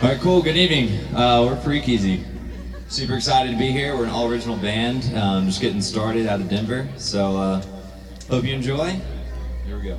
All right, cool. Good evening. Uh, we're Freakeasy Super excited to be here. We're an all original band, um, just getting started out of Denver. So, uh, hope you enjoy. Here we go.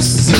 Christmas.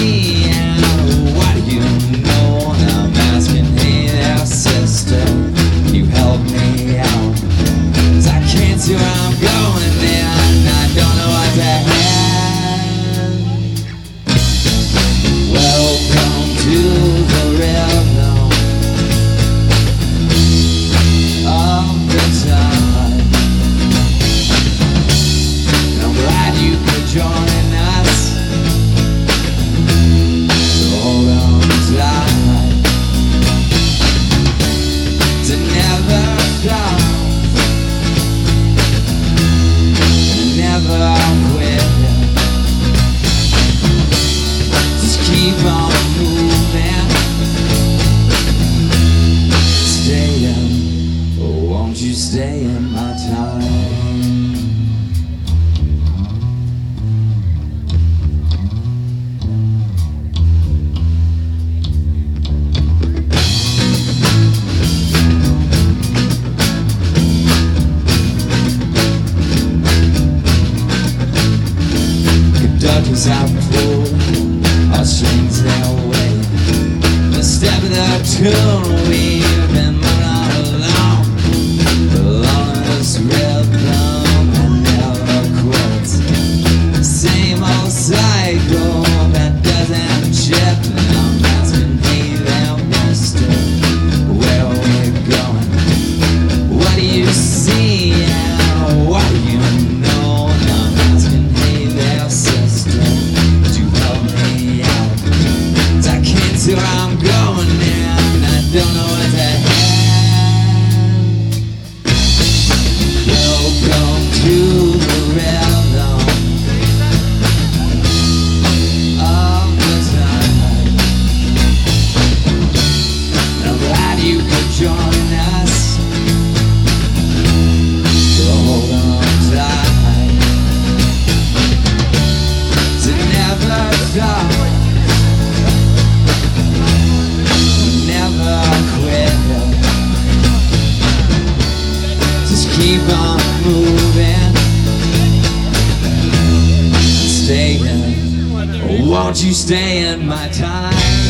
come on. Won't you stay in my time?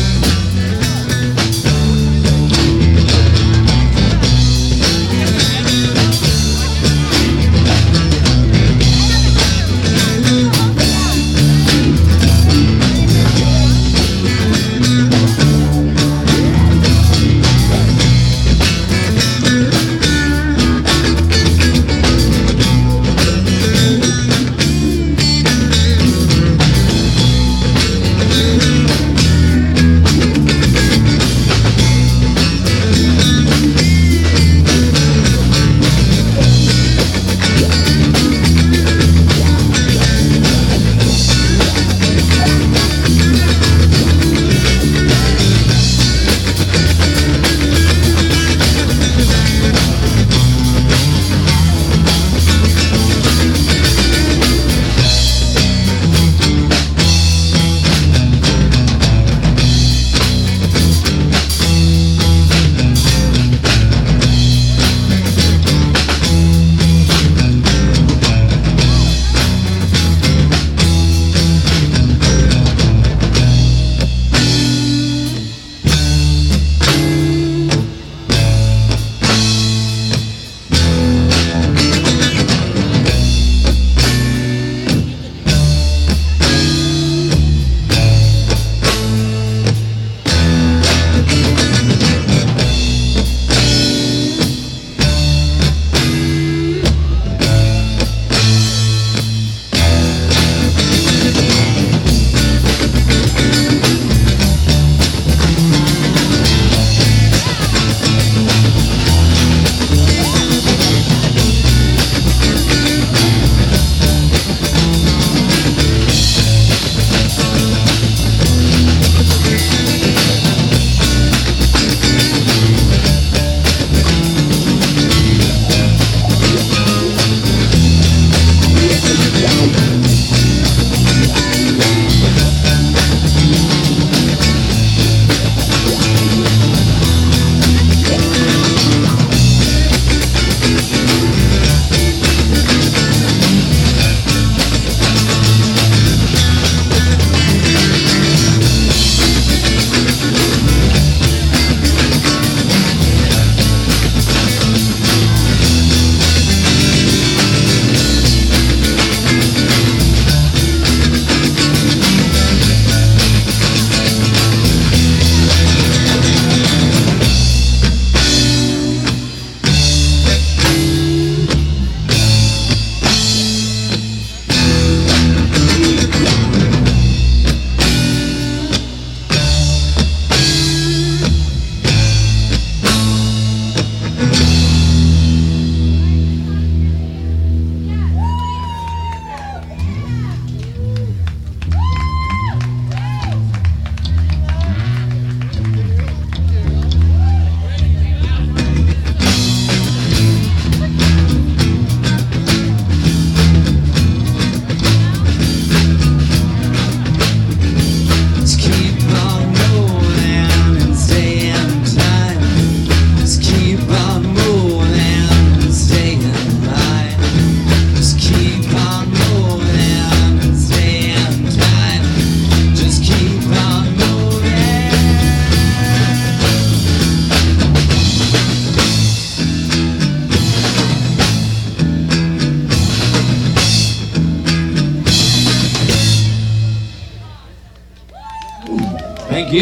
Hey,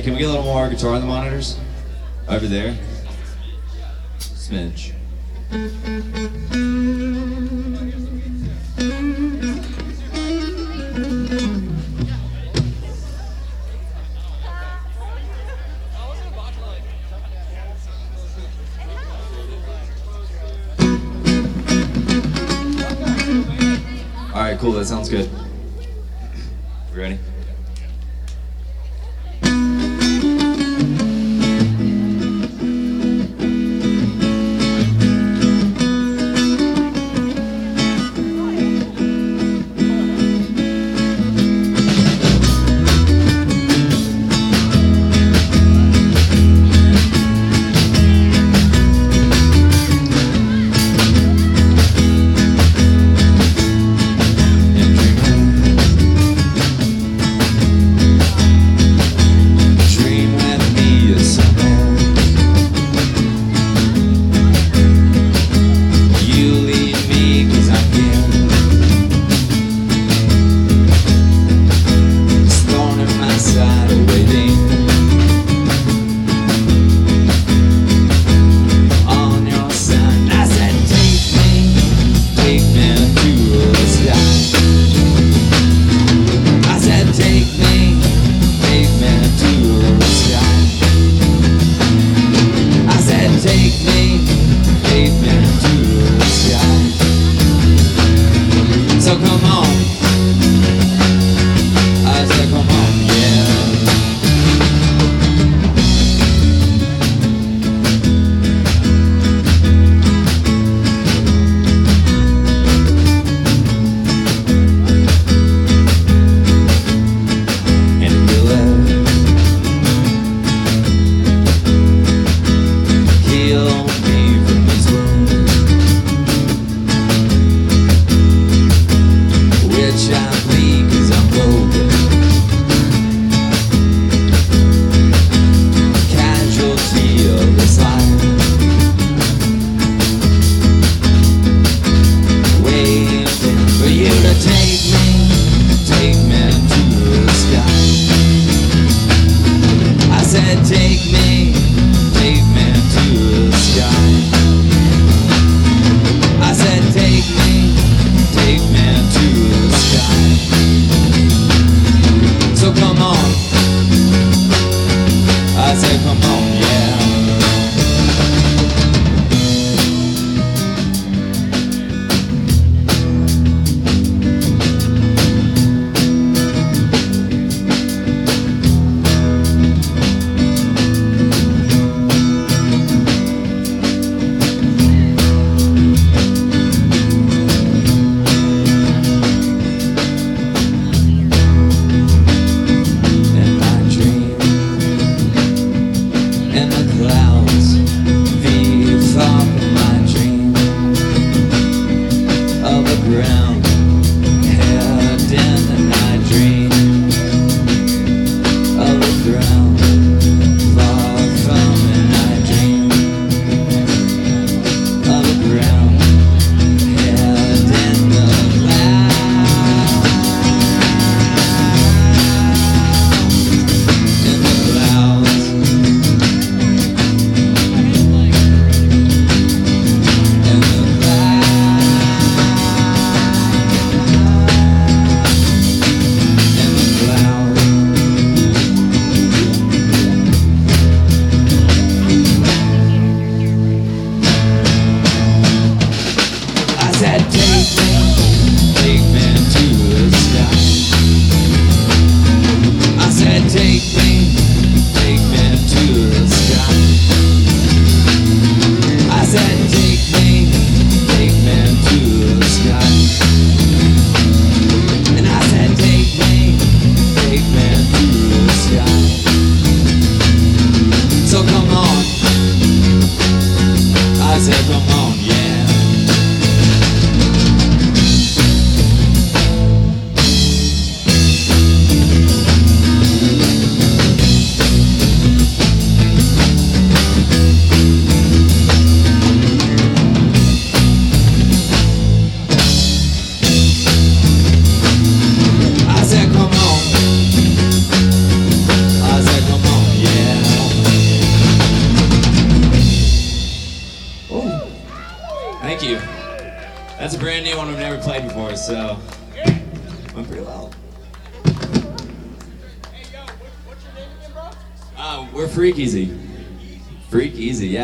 can we get a little more guitar on the monitors? Over there. Smidge.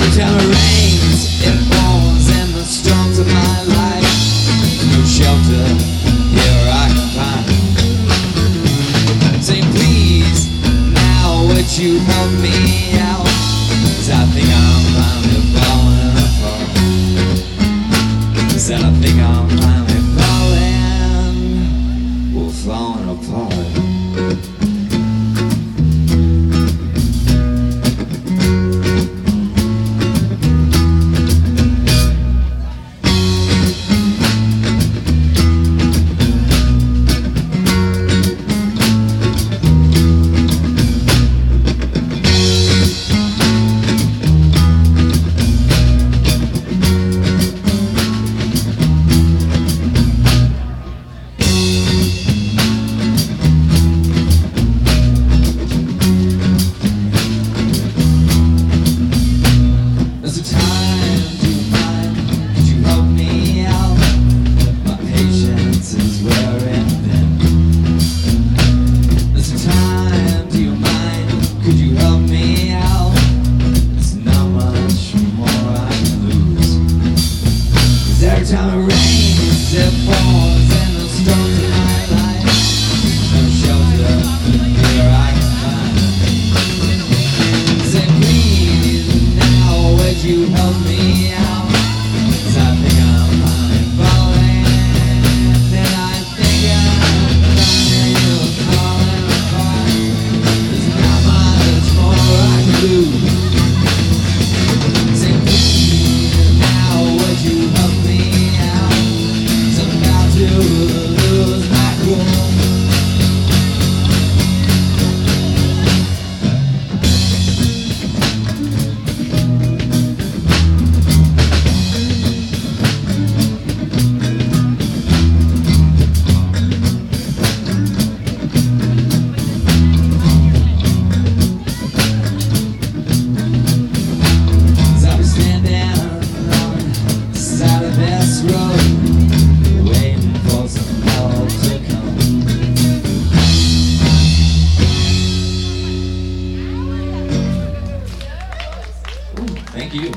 September rains, it pours in the storms of my life. No shelter here I can find. Please, now would you help me? 没用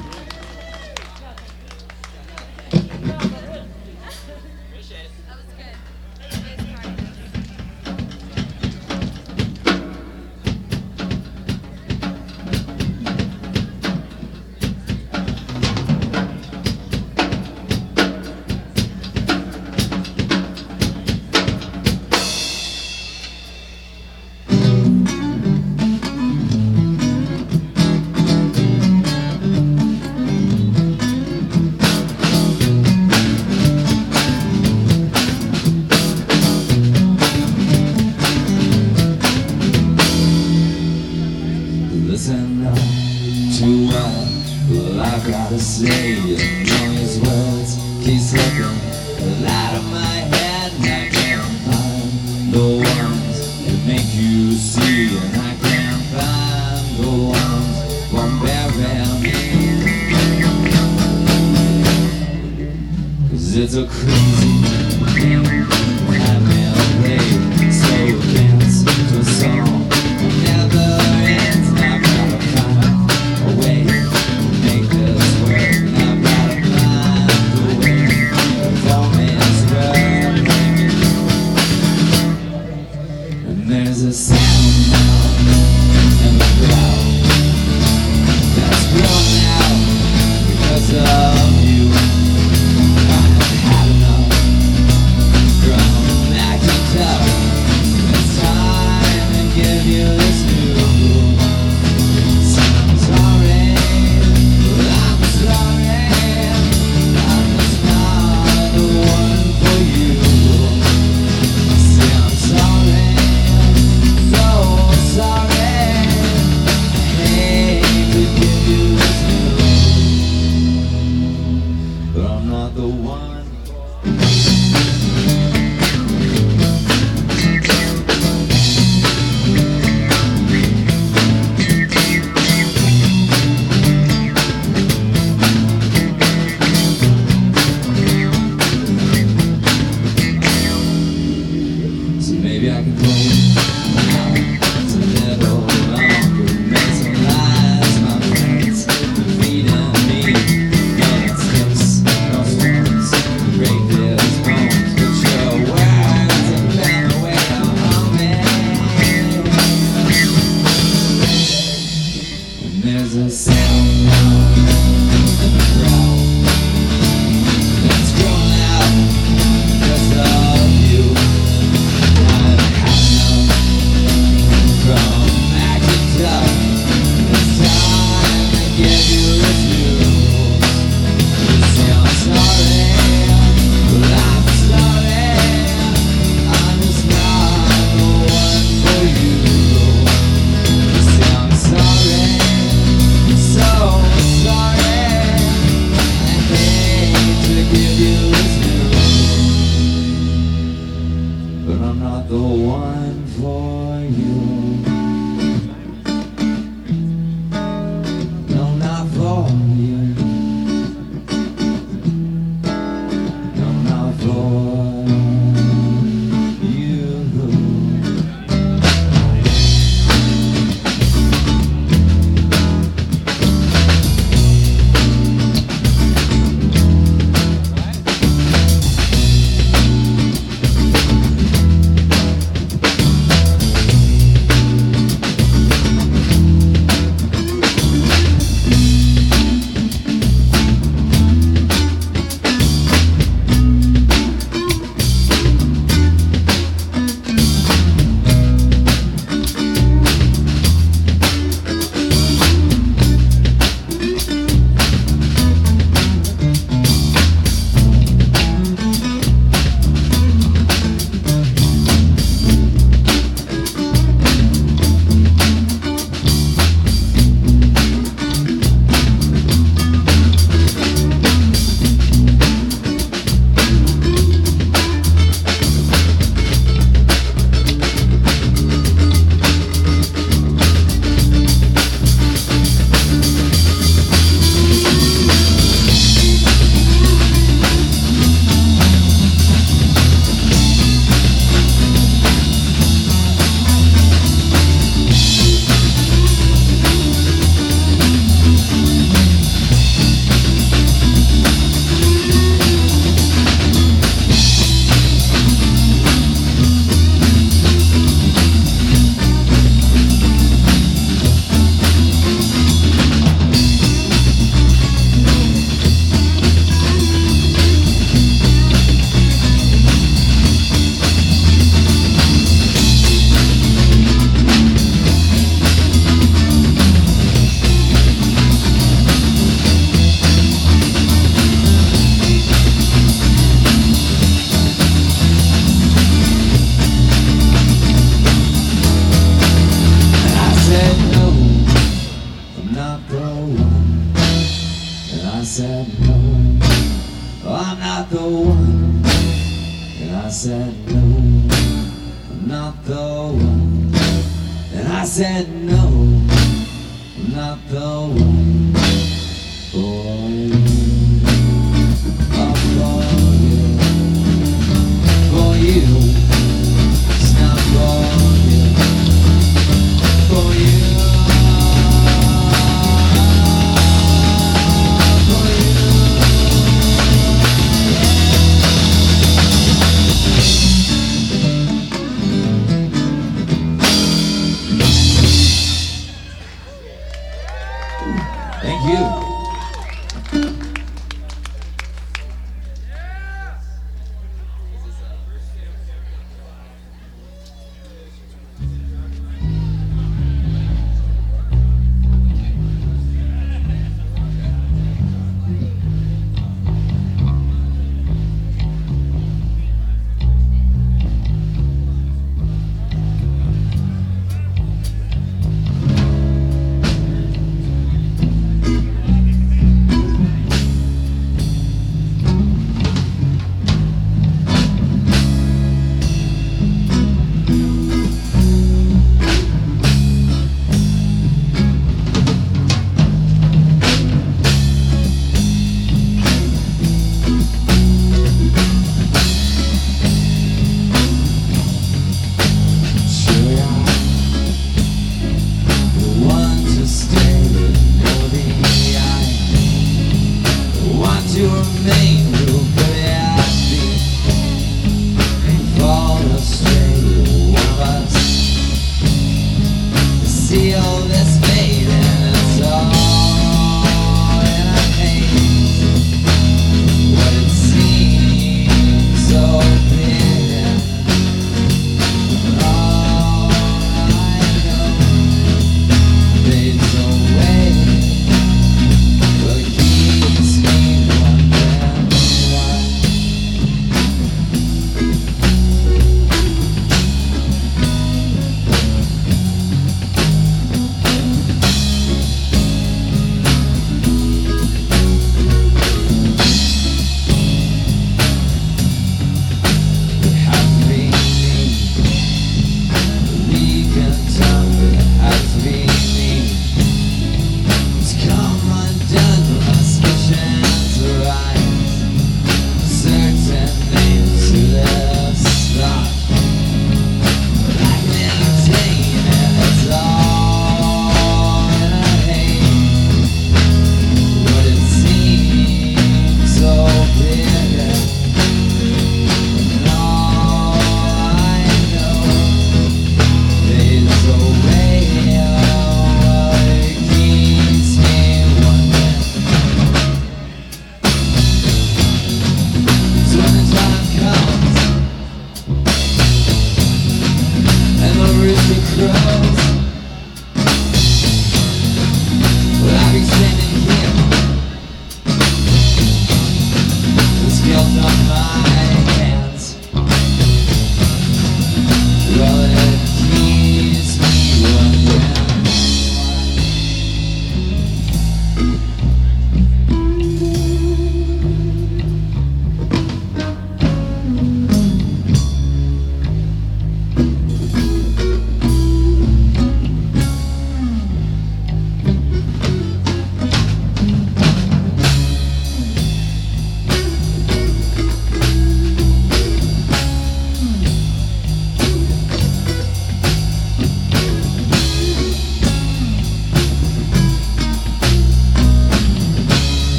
your name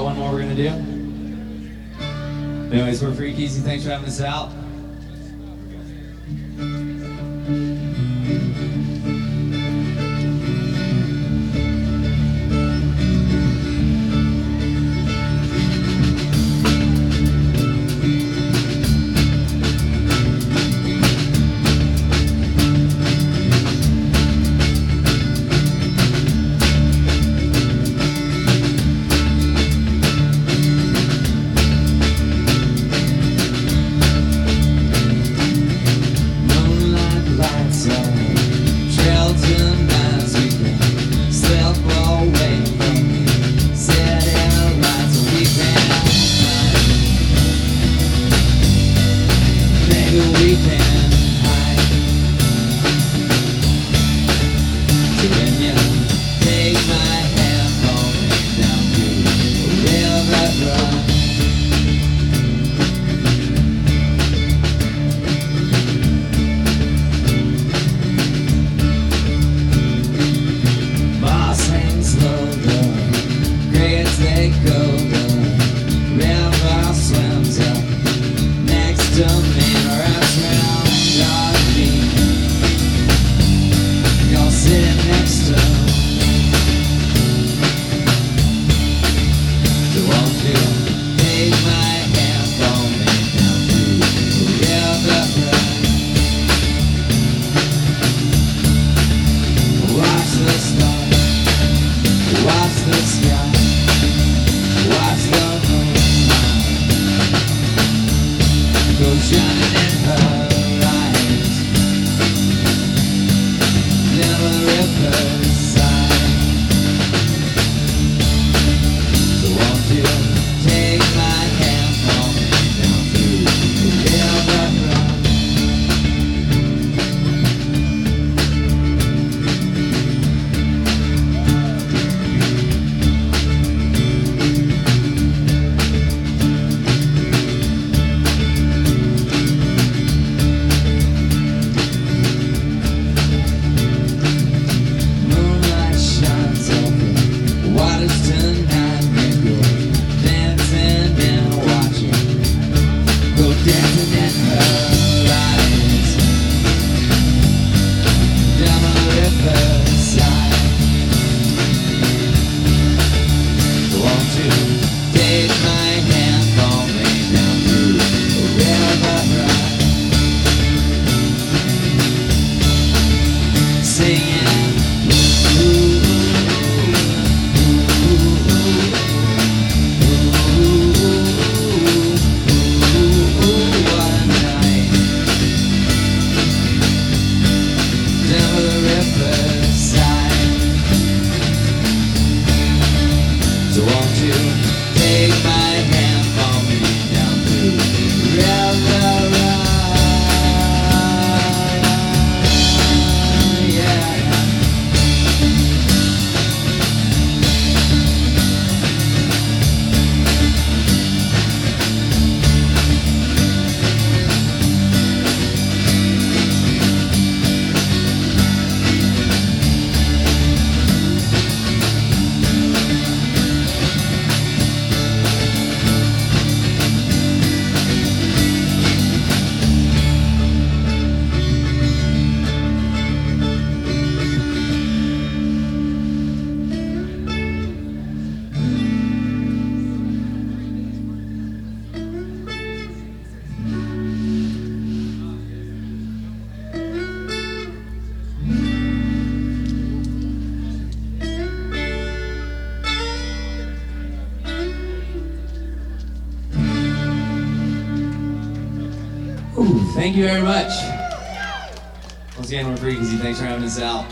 got one more we're gonna do. Anyways, we're Freakeasy. Thanks for having us out. you. you very much. Once again, we're Freakeasy. Thanks for having us out.